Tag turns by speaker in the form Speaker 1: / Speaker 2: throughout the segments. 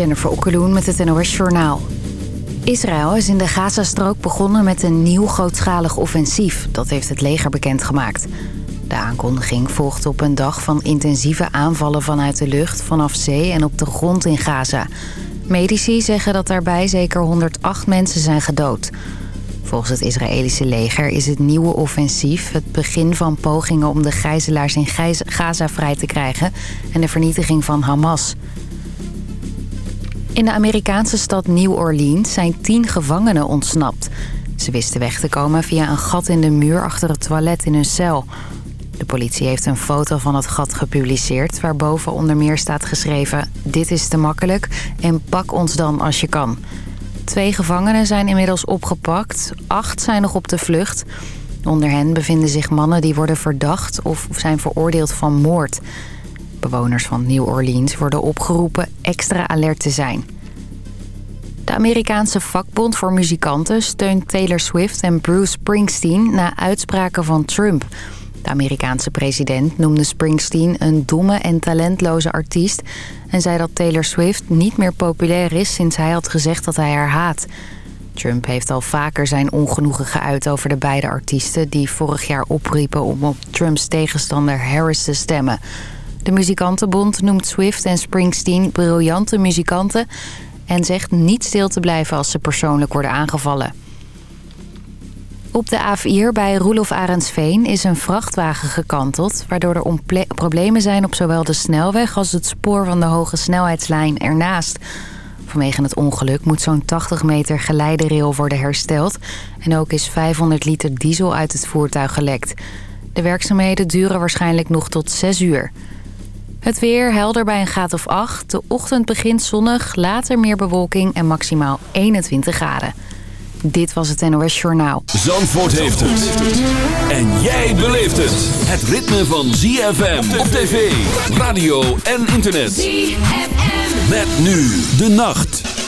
Speaker 1: Jennifer Okkeloen met het NOS Journaal. Israël is in de Gazastrook begonnen met een nieuw grootschalig offensief. Dat heeft het leger bekendgemaakt. De aankondiging volgt op een dag van intensieve aanvallen vanuit de lucht, vanaf zee en op de grond in Gaza. Medici zeggen dat daarbij zeker 108 mensen zijn gedood. Volgens het Israëlische leger is het nieuwe offensief het begin van pogingen om de gijzelaars in Gaza vrij te krijgen en de vernietiging van Hamas. In de Amerikaanse stad New Orleans zijn tien gevangenen ontsnapt. Ze wisten weg te komen via een gat in de muur achter het toilet in hun cel. De politie heeft een foto van het gat gepubliceerd... waarboven onder meer staat geschreven... dit is te makkelijk en pak ons dan als je kan. Twee gevangenen zijn inmiddels opgepakt. Acht zijn nog op de vlucht. Onder hen bevinden zich mannen die worden verdacht... of zijn veroordeeld van moord... Bewoners van New Orleans worden opgeroepen extra alert te zijn. De Amerikaanse vakbond voor muzikanten steunt Taylor Swift en Bruce Springsteen na uitspraken van Trump. De Amerikaanse president noemde Springsteen een domme en talentloze artiest... en zei dat Taylor Swift niet meer populair is sinds hij had gezegd dat hij haar haat. Trump heeft al vaker zijn ongenoegen geuit over de beide artiesten... die vorig jaar opriepen om op Trumps tegenstander Harris te stemmen... De muzikantenbond noemt Swift en Springsteen briljante muzikanten... en zegt niet stil te blijven als ze persoonlijk worden aangevallen. Op de A4 bij Roelof Arendsveen is een vrachtwagen gekanteld... waardoor er problemen zijn op zowel de snelweg... als het spoor van de hoge snelheidslijn ernaast. Vanwege het ongeluk moet zo'n 80 meter geleiderail worden hersteld... en ook is 500 liter diesel uit het voertuig gelekt. De werkzaamheden duren waarschijnlijk nog tot 6 uur. Het weer helder bij een graad of 8. De ochtend begint zonnig, later meer bewolking en maximaal 21 graden. Dit was het NOS Journaal.
Speaker 2: Zandvoort heeft het. En jij beleeft het. Het ritme van ZFM op tv, radio en internet. ZFM. Met nu de nacht.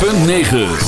Speaker 3: 106.9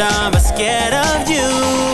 Speaker 4: I'm scared of you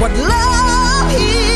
Speaker 5: what love is.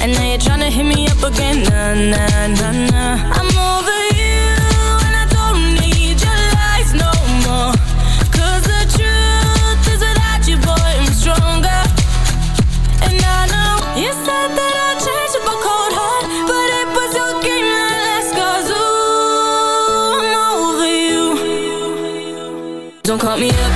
Speaker 6: And now you're trying to hit me up again. Nah, nah, nah, nah. I'm over you, and I don't need your lies no more. Cause the truth is without you, boy, I'm stronger. And I know you said that I'd change with a cold heart, but it was your game that last. Cause ooh, I'm over you. Don't call me up.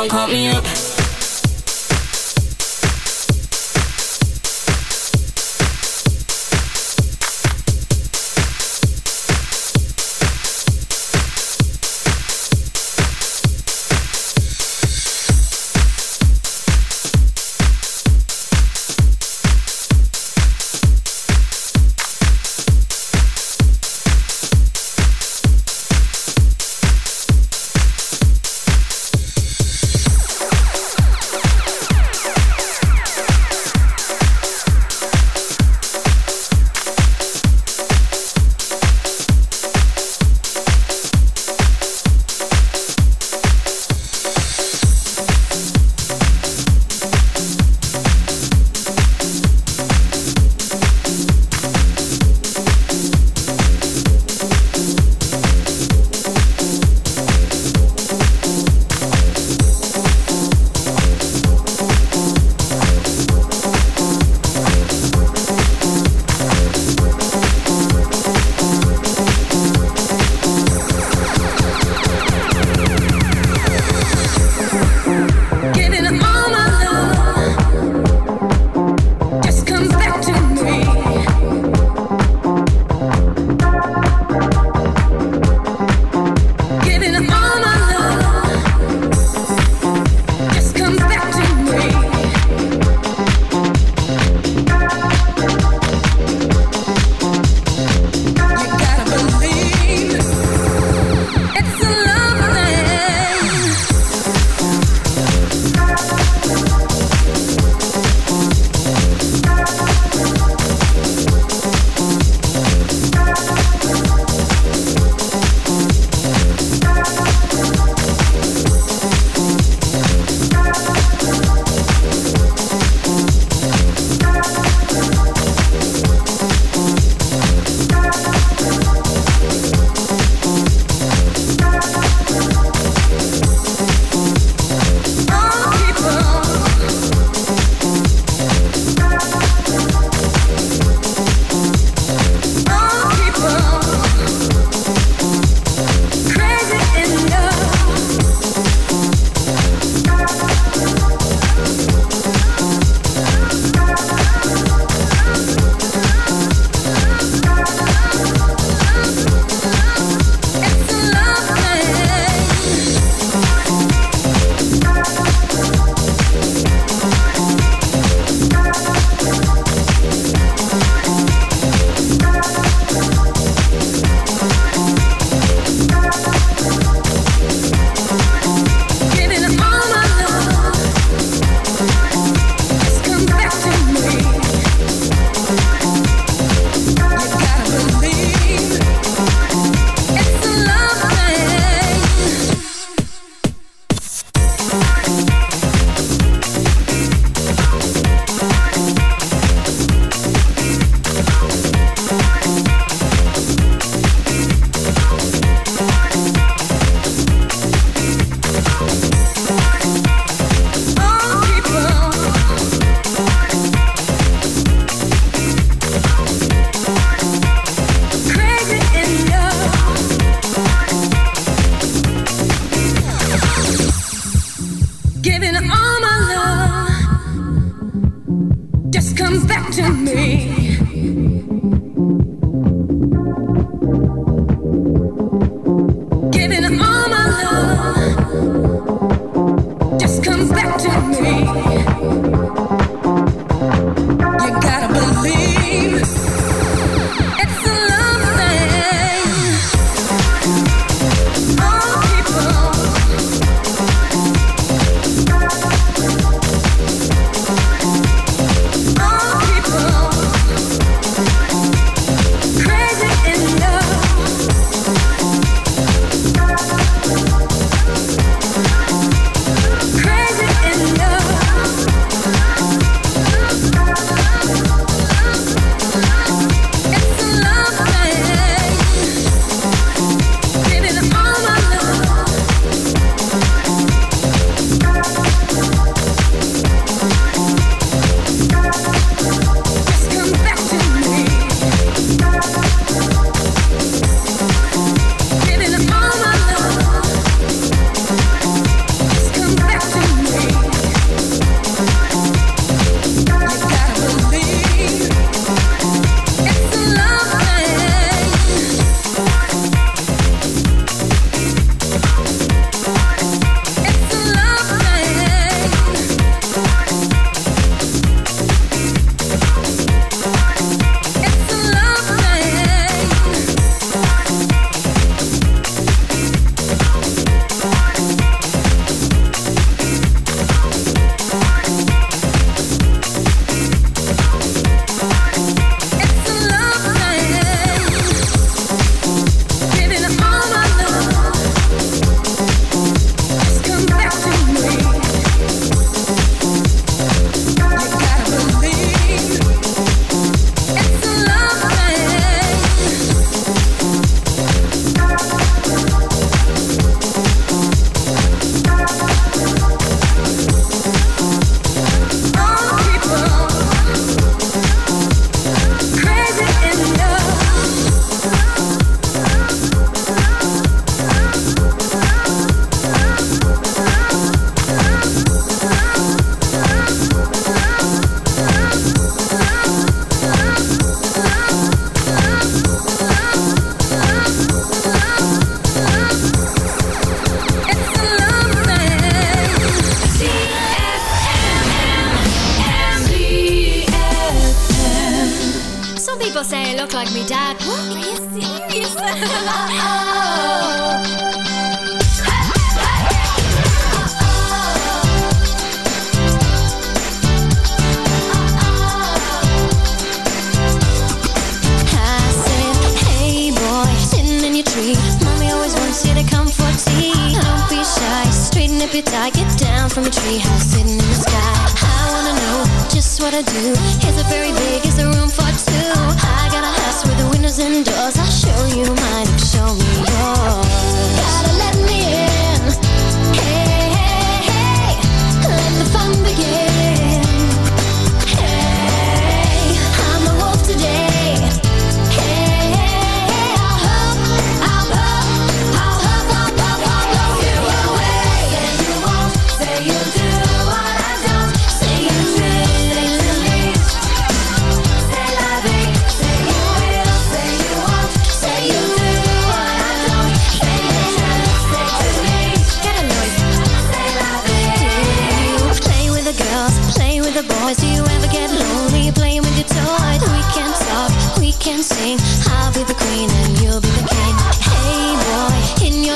Speaker 6: don't call me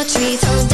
Speaker 7: Trees.